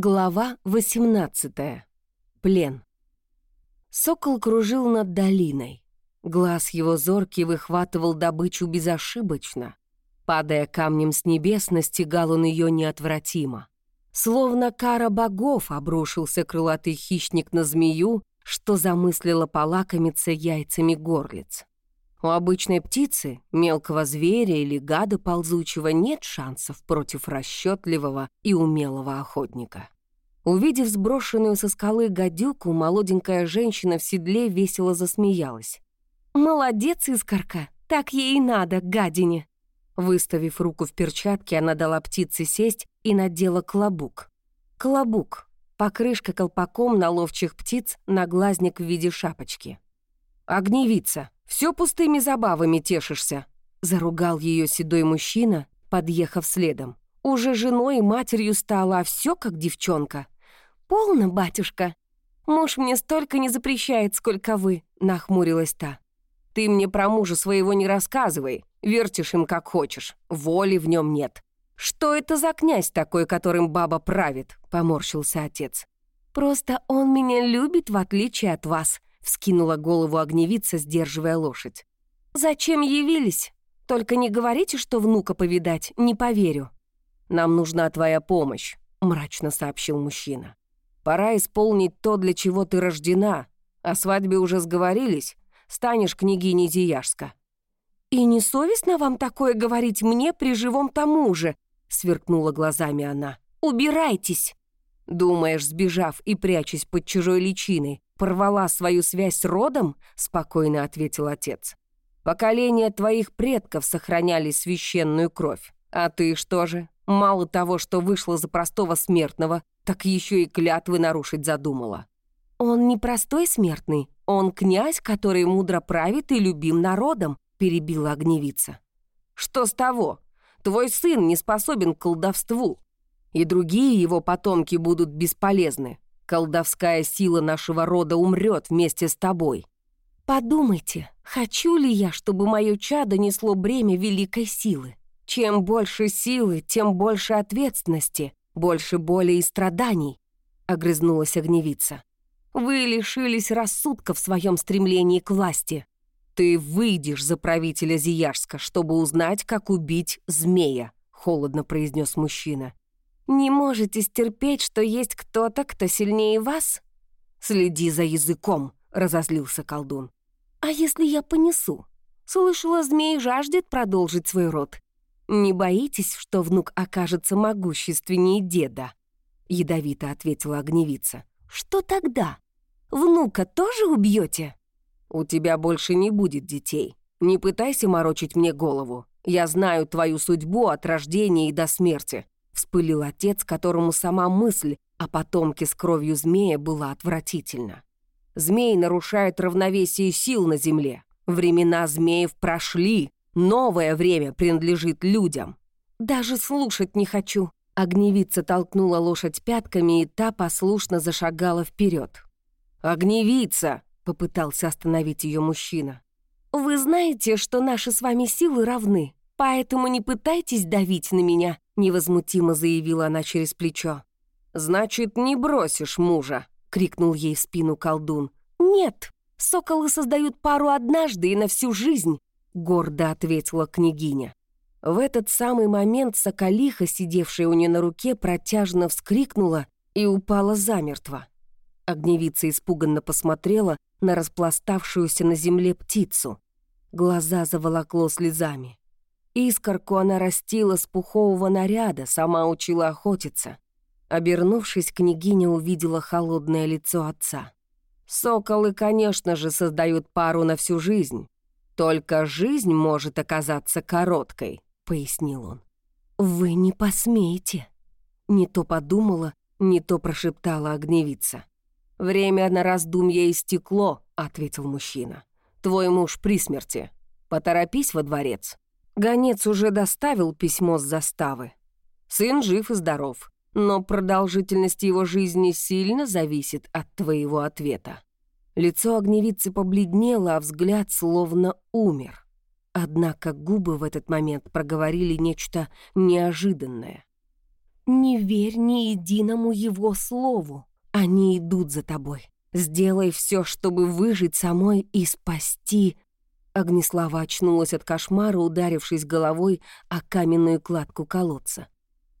Глава 18. Плен. Сокол кружил над долиной. Глаз его зоркий выхватывал добычу безошибочно. Падая камнем с небес, настигал он ее неотвратимо. Словно кара богов обрушился крылатый хищник на змею, что замыслила полакомиться яйцами горлиц. У обычной птицы, мелкого зверя или гада ползучего нет шансов против расчетливого и умелого охотника. Увидев сброшенную со скалы гадюку, молоденькая женщина в седле весело засмеялась. «Молодец, искорка! Так ей и надо, гадине!» Выставив руку в перчатке, она дала птице сесть и надела клобук. Клобук — покрышка колпаком на ловчих птиц на глазник в виде шапочки. «Огневица!» Все пустыми забавами тешишься», — заругал ее седой мужчина, подъехав следом. «Уже женой и матерью стала, а все как девчонка». «Полно, батюшка. Муж мне столько не запрещает, сколько вы», — нахмурилась та. «Ты мне про мужа своего не рассказывай, вертишь им как хочешь, воли в нем нет». «Что это за князь такой, которым баба правит?» — поморщился отец. «Просто он меня любит, в отличие от вас», Вскинула голову огневица, сдерживая лошадь. «Зачем явились? Только не говорите, что внука повидать, не поверю». «Нам нужна твоя помощь», — мрачно сообщил мужчина. «Пора исполнить то, для чего ты рождена. О свадьбе уже сговорились. Станешь княгиней Зияшска». «И не совестно вам такое говорить мне при живом тому же?» — сверкнула глазами она. «Убирайтесь!» «Думаешь, сбежав и прячась под чужой личиной, порвала свою связь с родом?» — спокойно ответил отец. «Поколения твоих предков сохраняли священную кровь. А ты что же? Мало того, что вышла за простого смертного, так еще и клятвы нарушить задумала». «Он не простой смертный, он князь, который мудро правит и любим народом», — перебила огневица. «Что с того? Твой сын не способен к колдовству, и другие его потомки будут бесполезны. Колдовская сила нашего рода умрет вместе с тобой. Подумайте, хочу ли я, чтобы мое чадо несло бремя великой силы? Чем больше силы, тем больше ответственности, больше боли и страданий, огрызнулась огневица. Вы лишились рассудка в своем стремлении к власти. Ты выйдешь за правителя Зияшска, чтобы узнать, как убить змея, холодно произнес мужчина. Не можете стерпеть, что есть кто-то, кто сильнее вас? Следи за языком, разозлился колдун. А если я понесу? Слышала, змей жаждет продолжить свой род. Не боитесь, что внук окажется могущественнее деда? Ядовито ответила огневица. Что тогда? Внука тоже убьете? У тебя больше не будет детей. Не пытайся морочить мне голову. Я знаю твою судьбу от рождения и до смерти. Вспылил отец, которому сама мысль о потомке с кровью змея была отвратительна. Змей нарушает равновесие сил на земле. Времена змеев прошли, новое время принадлежит людям. Даже слушать не хочу. Огневица толкнула лошадь пятками, и та послушно зашагала вперед. «Огневица!» — попытался остановить ее мужчина. «Вы знаете, что наши с вами силы равны, поэтому не пытайтесь давить на меня», невозмутимо заявила она через плечо. «Значит, не бросишь мужа!» — крикнул ей в спину колдун. «Нет, соколы создают пару однажды и на всю жизнь», — гордо ответила княгиня. В этот самый момент соколиха, сидевшая у нее на руке, протяжно вскрикнула и упала замертво. Огневица испуганно посмотрела на распластавшуюся на земле птицу. Глаза заволокло слезами. Искорку она растила с пухового наряда, сама учила охотиться. Обернувшись, княгиня увидела холодное лицо отца. «Соколы, конечно же, создают пару на всю жизнь. Только жизнь может оказаться короткой», — пояснил он. «Вы не посмеете», — не то подумала, не то прошептала огневица. «Время на раздумье истекло», — ответил мужчина. «Твой муж при смерти. Поторопись во дворец». Гонец уже доставил письмо с заставы. Сын жив и здоров, но продолжительность его жизни сильно зависит от твоего ответа. Лицо огневицы побледнело, а взгляд словно умер. Однако губы в этот момент проговорили нечто неожиданное. Не верь ни единому его слову. Они идут за тобой. Сделай все, чтобы выжить самой и спасти. Огнеслава очнулась от кошмара, ударившись головой о каменную кладку колодца.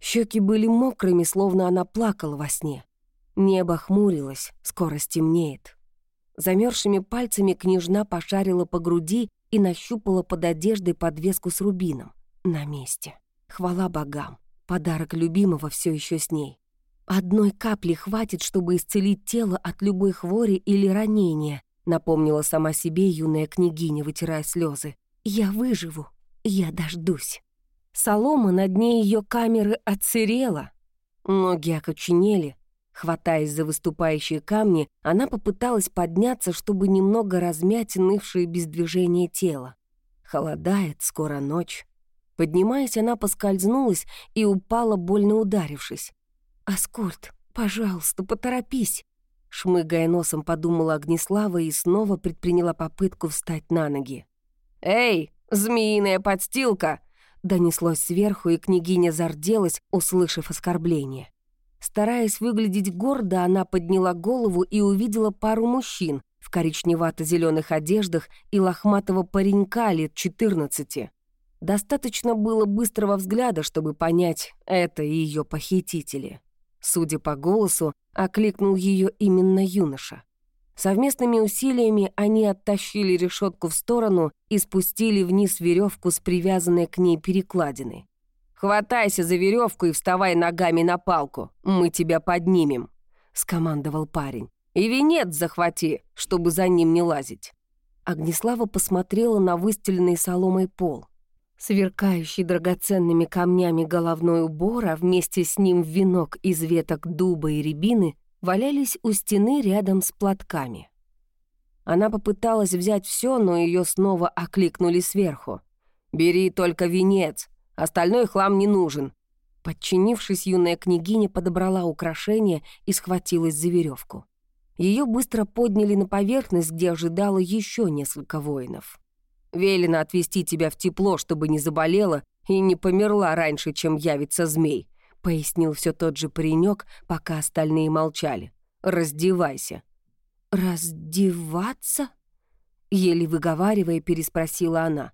Щеки были мокрыми, словно она плакала во сне. Небо хмурилось, скоро стемнеет. Замерзшими пальцами княжна пошарила по груди и нащупала под одеждой подвеску с рубином. На месте. Хвала богам. Подарок любимого все еще с ней. «Одной капли хватит, чтобы исцелить тело от любой хвори или ранения», напомнила сама себе юная княгиня, вытирая слезы. «Я выживу, я дождусь». Солома на дне ее камеры отсырела. Ноги окоченели. Хватаясь за выступающие камни, она попыталась подняться, чтобы немного размять нывшее без движения тело. Холодает, скоро ночь. Поднимаясь, она поскользнулась и упала, больно ударившись. «Аскольд, пожалуйста, поторопись!» Шмыгая носом, подумала Огнеслава и снова предприняла попытку встать на ноги. «Эй, змеиная подстилка!» Донеслось сверху, и княгиня зарделась, услышав оскорбление. Стараясь выглядеть гордо, она подняла голову и увидела пару мужчин в коричневато зеленых одеждах и лохматого паренька лет 14. Достаточно было быстрого взгляда, чтобы понять, это ее похитители. Судя по голосу, окликнул ее именно юноша. Совместными усилиями они оттащили решетку в сторону и спустили вниз веревку с привязанной к ней перекладиной. «Хватайся за веревку и вставай ногами на палку, мы тебя поднимем», — скомандовал парень. «И венец захвати, чтобы за ним не лазить». Огнеслава посмотрела на выстеленный соломой пол. Сверкающий драгоценными камнями головной убор, а вместе с ним венок из веток дуба и рябины валялись у стены рядом с платками. Она попыталась взять все, но ее снова окликнули сверху. «Бери только венец, остальной хлам не нужен». Подчинившись, юная княгиня подобрала украшение и схватилась за веревку. Ее быстро подняли на поверхность, где ожидало еще несколько воинов. Велено отвезти тебя в тепло, чтобы не заболела и не померла раньше, чем явится змей», — пояснил все тот же паренек, пока остальные молчали. «Раздевайся». «Раздеваться?» — еле выговаривая, переспросила она.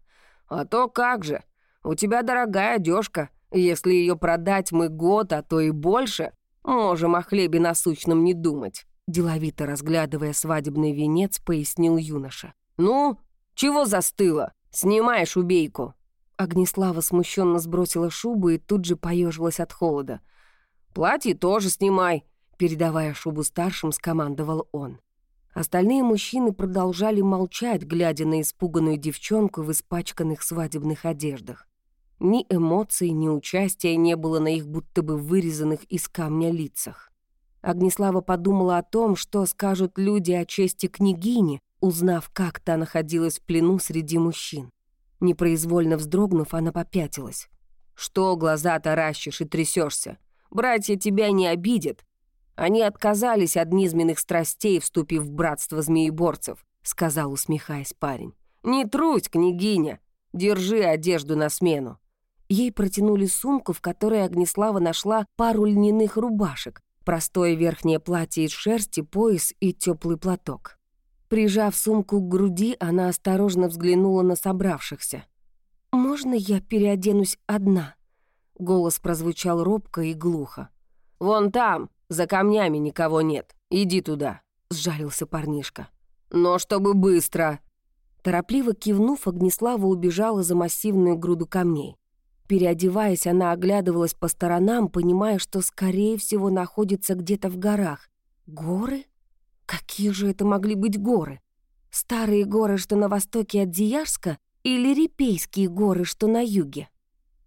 «А то как же. У тебя дорогая одежка. Если ее продать мы год, а то и больше, можем о хлебе насущном не думать», — деловито разглядывая свадебный венец, пояснил юноша. «Ну, «Чего застыла? Снимаешь убейку!» Огнеслава смущенно сбросила шубу и тут же поежилась от холода. «Платье тоже снимай!» Передавая шубу старшим, скомандовал он. Остальные мужчины продолжали молчать, глядя на испуганную девчонку в испачканных свадебных одеждах. Ни эмоций, ни участия не было на их будто бы вырезанных из камня лицах. Огнеслава подумала о том, что скажут люди о чести княгини, узнав, как та находилась в плену среди мужчин. Непроизвольно вздрогнув, она попятилась. «Что глаза таращишь и трясешься? Братья тебя не обидят. Они отказались от низменных страстей, вступив в братство змееборцев», сказал, усмехаясь парень. «Не трусь, княгиня. Держи одежду на смену». Ей протянули сумку, в которой Огнеслава нашла пару льняных рубашек, простое верхнее платье из шерсти, пояс и теплый платок. Прижав сумку к груди, она осторожно взглянула на собравшихся. «Можно я переоденусь одна?» Голос прозвучал робко и глухо. «Вон там, за камнями никого нет. Иди туда», — сжалился парнишка. «Но чтобы быстро!» Торопливо кивнув, Огнеслава убежала за массивную груду камней. Переодеваясь, она оглядывалась по сторонам, понимая, что, скорее всего, находится где-то в горах. «Горы?» Какие же это могли быть горы? Старые горы, что на востоке от Зияжска, или Репейские горы, что на юге?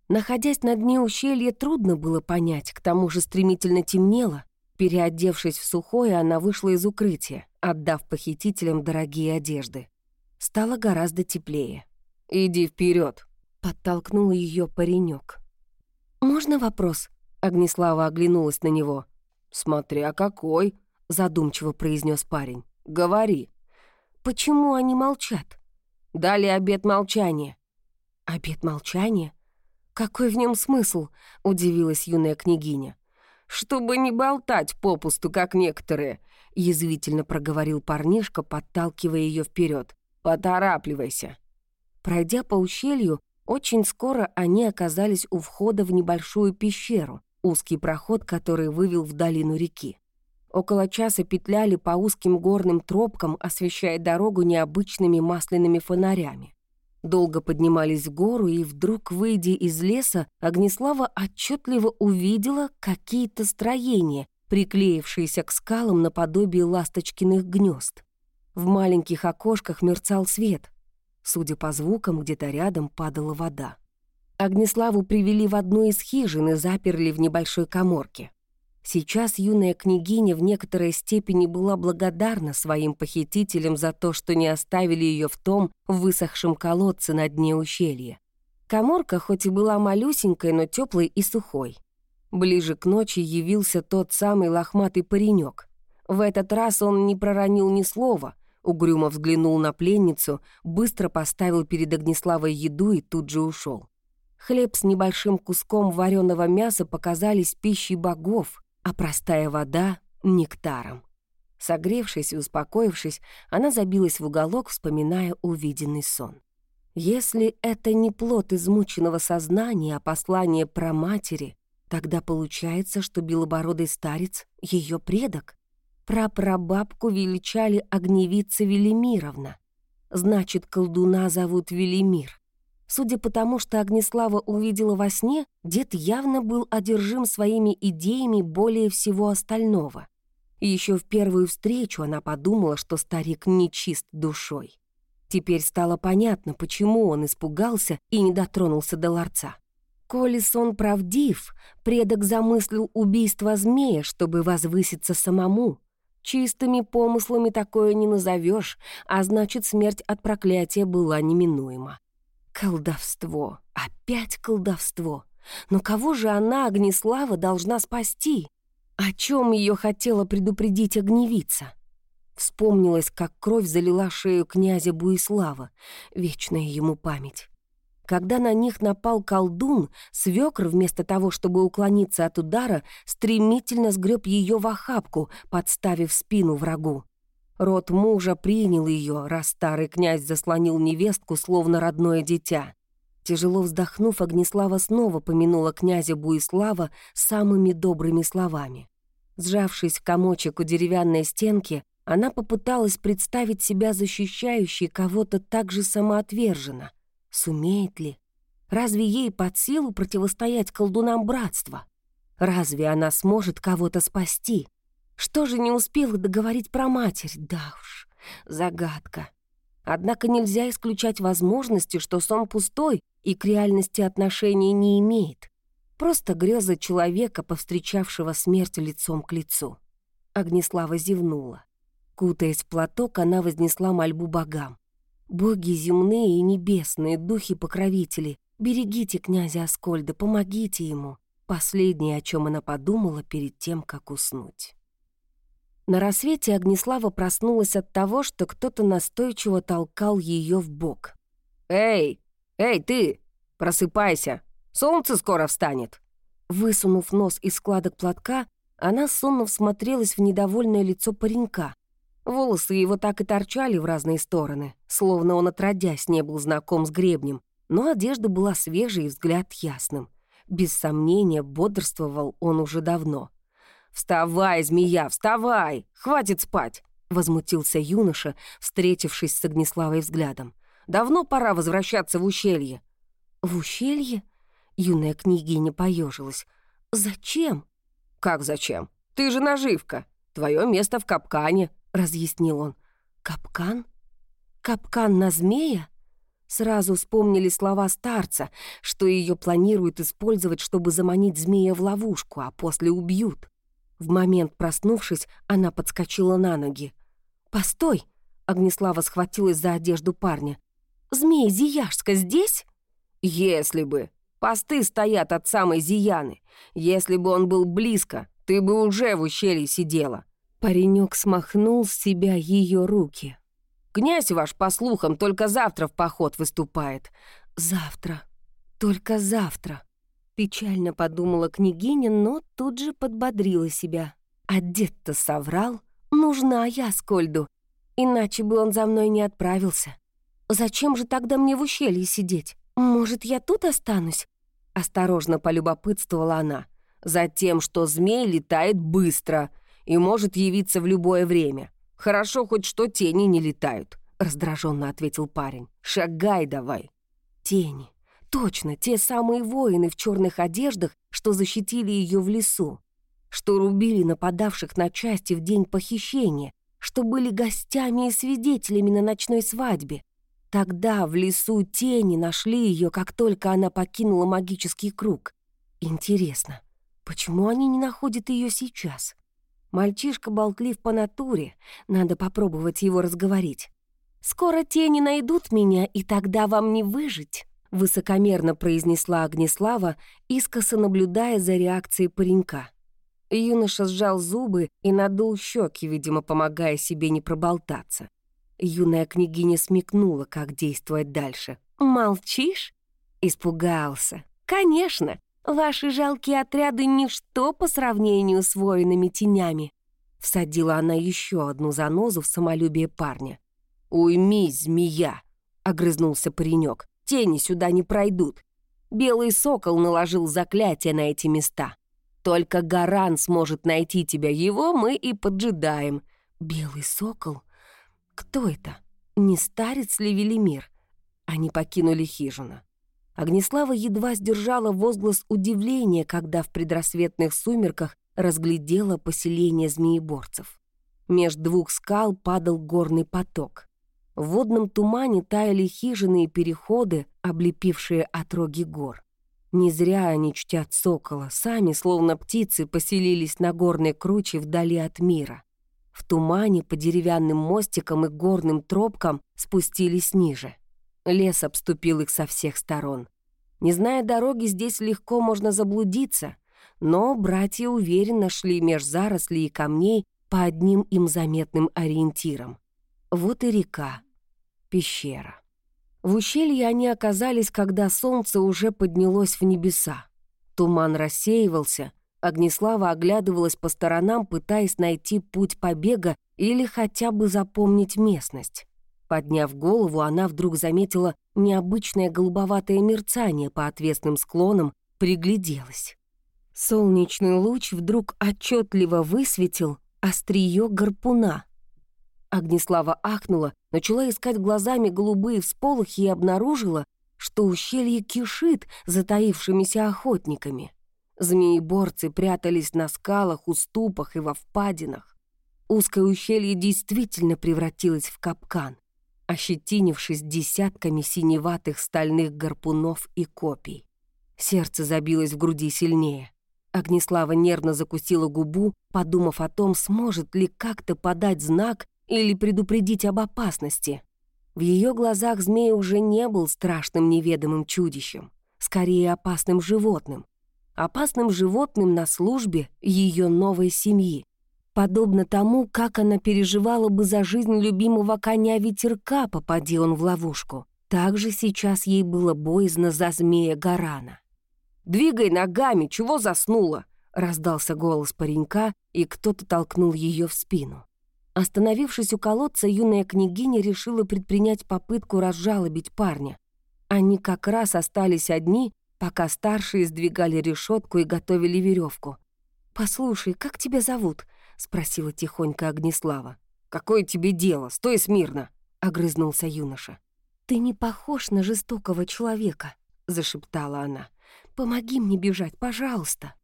Находясь на дне ущелья, трудно было понять, к тому же стремительно темнело. Переодевшись в сухое, она вышла из укрытия, отдав похитителям дорогие одежды. Стало гораздо теплее. «Иди вперед, подтолкнул ее паренек. «Можно вопрос?» Огнеслава оглянулась на него. «Смотря какой», задумчиво произнес парень. «Говори». «Почему они молчат?» «Дали обед молчания». «Обед молчания?» «Какой в нем смысл?» — удивилась юная княгиня. «Чтобы не болтать попусту, как некоторые», — язвительно проговорил парнишка, подталкивая ее вперед. «Поторапливайся». Пройдя по ущелью, очень скоро они оказались у входа в небольшую пещеру, узкий проход, который вывел в долину реки. Около часа петляли по узким горным тропкам, освещая дорогу необычными масляными фонарями. Долго поднимались в гору, и вдруг, выйдя из леса, Огнеслава отчетливо увидела какие-то строения, приклеившиеся к скалам наподобие ласточкиных гнезд. В маленьких окошках мерцал свет. Судя по звукам, где-то рядом падала вода. Огнеславу привели в одну из хижин и заперли в небольшой коморке. Сейчас юная княгиня в некоторой степени была благодарна своим похитителям за то, что не оставили ее в том высохшем колодце на дне ущелья. Коморка хоть и была малюсенькой, но теплой и сухой. Ближе к ночи явился тот самый лохматый паренек. В этот раз он не проронил ни слова, угрюмо взглянул на пленницу, быстро поставил перед Огнеславой еду и тут же ушел. Хлеб с небольшим куском вареного мяса показались пищей богов, а простая вода — нектаром. Согревшись и успокоившись, она забилась в уголок, вспоминая увиденный сон. Если это не плод измученного сознания, а послание про матери, тогда получается, что белобородый старец — ее предок. Прапрабабку величали огневица Велимировна. Значит, колдуна зовут Велимир. Судя по тому, что Огнеслава увидела во сне, дед явно был одержим своими идеями более всего остального. Еще в первую встречу она подумала, что старик нечист душой. Теперь стало понятно, почему он испугался и не дотронулся до ларца. Коли сон правдив, предок замыслил убийство змея, чтобы возвыситься самому. Чистыми помыслами такое не назовешь, а значит, смерть от проклятия была неминуема. Колдовство. Опять колдовство. Но кого же она, Огнеслава, должна спасти? О чем ее хотела предупредить огневица? Вспомнилось, как кровь залила шею князя Буислава. Вечная ему память. Когда на них напал колдун, свекр, вместо того, чтобы уклониться от удара, стремительно сгреб ее в охапку, подставив спину врагу. Род мужа принял ее, раз старый князь заслонил невестку, словно родное дитя. Тяжело вздохнув, Огнеслава снова помянула князя Буислава самыми добрыми словами. Сжавшись в комочек у деревянной стенки, она попыталась представить себя защищающей кого-то так же самоотверженно. Сумеет ли? Разве ей под силу противостоять колдунам братства? Разве она сможет кого-то спасти? Что же не успела договорить про матерь? Да уж, загадка. Однако нельзя исключать возможности, что сон пустой и к реальности отношения не имеет. Просто греза человека, повстречавшего смерть лицом к лицу. Огнеслава зевнула. Кутаясь в платок, она вознесла мольбу богам. «Боги земные и небесные, духи-покровители, берегите князя Аскольда, помогите ему». Последнее, о чем она подумала перед тем, как уснуть. На рассвете Огнеслава проснулась от того, что кто-то настойчиво толкал ее в бок. «Эй, эй, ты! Просыпайся! Солнце скоро встанет!» Высунув нос из складок платка, она сонно всмотрелась в недовольное лицо паренька. Волосы его так и торчали в разные стороны, словно он отродясь не был знаком с гребнем, но одежда была свежей и взгляд ясным. Без сомнения, бодрствовал он уже давно. «Вставай, змея, вставай! Хватит спать!» — возмутился юноша, встретившись с Огнеславой взглядом. «Давно пора возвращаться в ущелье». «В ущелье?» — юная княгиня поежилась. «Зачем?» «Как зачем? Ты же наживка. Твое место в капкане», — разъяснил он. «Капкан? Капкан на змея?» Сразу вспомнили слова старца, что ее планируют использовать, чтобы заманить змея в ловушку, а после убьют. В момент проснувшись, она подскочила на ноги. «Постой!» — Огнеслава схватилась за одежду парня. «Змей Зияшска здесь?» «Если бы! Посты стоят от самой Зияны. Если бы он был близко, ты бы уже в ущелье сидела». Паренек смахнул с себя ее руки. «Князь ваш, по слухам, только завтра в поход выступает». «Завтра. Только завтра. Печально подумала княгиня, но тут же подбодрила себя. А дед-то соврал. Нужна я Скольду. Иначе бы он за мной не отправился. Зачем же тогда мне в ущелье сидеть? Может, я тут останусь? Осторожно полюбопытствовала она. Затем, что змей летает быстро и может явиться в любое время. Хорошо хоть что тени не летают, раздраженно ответил парень. Шагай давай. Тени. Точно, те самые воины в черных одеждах, что защитили ее в лесу, что рубили нападавших на части в день похищения, что были гостями и свидетелями на ночной свадьбе. Тогда в лесу тени нашли ее, как только она покинула магический круг. Интересно, почему они не находят ее сейчас? Мальчишка болтлив по натуре, надо попробовать его разговорить. «Скоро тени найдут меня, и тогда вам не выжить», высокомерно произнесла Огнеслава, искоса наблюдая за реакцией паренька. Юноша сжал зубы и надул щеки, видимо, помогая себе не проболтаться. Юная княгиня смекнула, как действовать дальше. «Молчишь?» Испугался. «Конечно, ваши жалкие отряды — ничто по сравнению с воинами тенями». Всадила она еще одну занозу в самолюбие парня. «Уймись, змея!» — огрызнулся паренек тени сюда не пройдут. Белый сокол наложил заклятие на эти места. Только Гаран сможет найти тебя, его мы и поджидаем. Белый сокол? Кто это? Не старец ли Велимир? Они покинули хижину. Огнеслава едва сдержала возглас удивления, когда в предрассветных сумерках разглядела поселение змееборцев. Меж двух скал падал горный поток. В водном тумане таяли хижины и переходы, облепившие отроги гор. Не зря они чтят сокола, сами, словно птицы, поселились на горной круче вдали от мира. В тумане по деревянным мостикам и горным тропкам спустились ниже. Лес обступил их со всех сторон. Не зная дороги, здесь легко можно заблудиться, но братья уверенно шли меж зарослей и камней по одним им заметным ориентирам. Вот и река, пещера. В ущелье они оказались, когда солнце уже поднялось в небеса. Туман рассеивался, Огнеслава оглядывалась по сторонам, пытаясь найти путь побега или хотя бы запомнить местность. Подняв голову, она вдруг заметила необычное голубоватое мерцание по отвесным склонам, пригляделась. Солнечный луч вдруг отчетливо высветил острие гарпуна — Огнеслава ахнула, начала искать глазами голубые всполохи и обнаружила, что ущелье кишит затаившимися охотниками. Змееборцы прятались на скалах, уступах и во впадинах. Узкое ущелье действительно превратилось в капкан, ощетинившись десятками синеватых стальных гарпунов и копий. Сердце забилось в груди сильнее. Огнеслава нервно закусила губу, подумав о том, сможет ли как-то подать знак или предупредить об опасности. В ее глазах змей уже не был страшным неведомым чудищем, скорее опасным животным. Опасным животным на службе ее новой семьи. Подобно тому, как она переживала бы за жизнь любимого коня ветерка, попади он в ловушку. Так же сейчас ей было боязно за змея Гарана. «Двигай ногами, чего заснула?» — раздался голос паренька, и кто-то толкнул ее в спину. Остановившись у колодца, юная княгиня решила предпринять попытку разжалобить парня. Они как раз остались одни, пока старшие сдвигали решетку и готовили веревку. «Послушай, как тебя зовут?» — спросила тихонько Огнеслава. «Какое тебе дело? Стой смирно!» — огрызнулся юноша. «Ты не похож на жестокого человека», — зашептала она. «Помоги мне бежать, пожалуйста».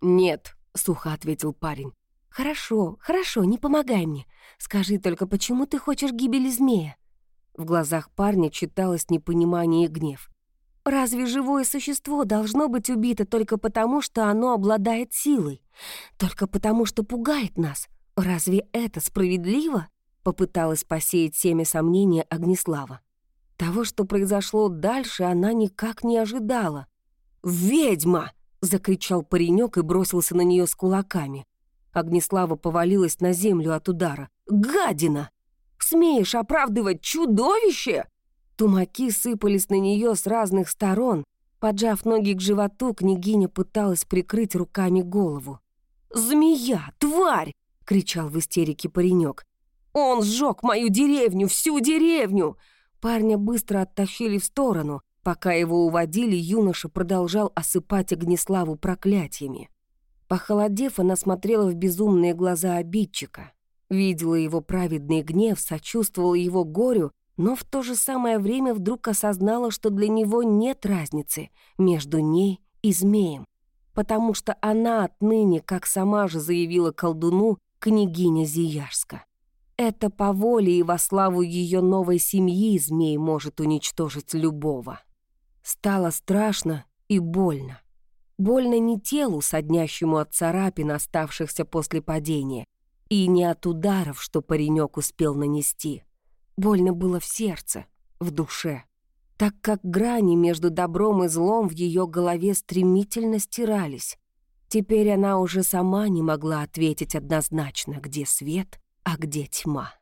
«Нет», — сухо ответил парень. «Хорошо, хорошо, не помогай мне. Скажи только, почему ты хочешь гибели змея?» В глазах парня читалось непонимание и гнев. «Разве живое существо должно быть убито только потому, что оно обладает силой? Только потому, что пугает нас? Разве это справедливо?» Попыталась посеять семя сомнения Огнеслава. Того, что произошло дальше, она никак не ожидала. «Ведьма!» — закричал паренек и бросился на нее с кулаками. Огнеслава повалилась на землю от удара. «Гадина! Смеешь оправдывать чудовище?» Тумаки сыпались на нее с разных сторон. Поджав ноги к животу, княгиня пыталась прикрыть руками голову. «Змея! Тварь!» — кричал в истерике паренек. «Он сжег мою деревню, всю деревню!» Парня быстро оттащили в сторону. Пока его уводили, юноша продолжал осыпать Огнеславу проклятиями. Похолодев, она смотрела в безумные глаза обидчика. Видела его праведный гнев, сочувствовала его горю, но в то же самое время вдруг осознала, что для него нет разницы между ней и змеем, потому что она отныне, как сама же заявила колдуну, княгиня Зиярска. Это по воле и во славу ее новой семьи змей может уничтожить любого. Стало страшно и больно. Больно не телу, соднящему от царапин, оставшихся после падения, и не от ударов, что паренек успел нанести — Больно было в сердце, в душе, так как грани между добром и злом в ее голове стремительно стирались. Теперь она уже сама не могла ответить однозначно, где свет, а где тьма.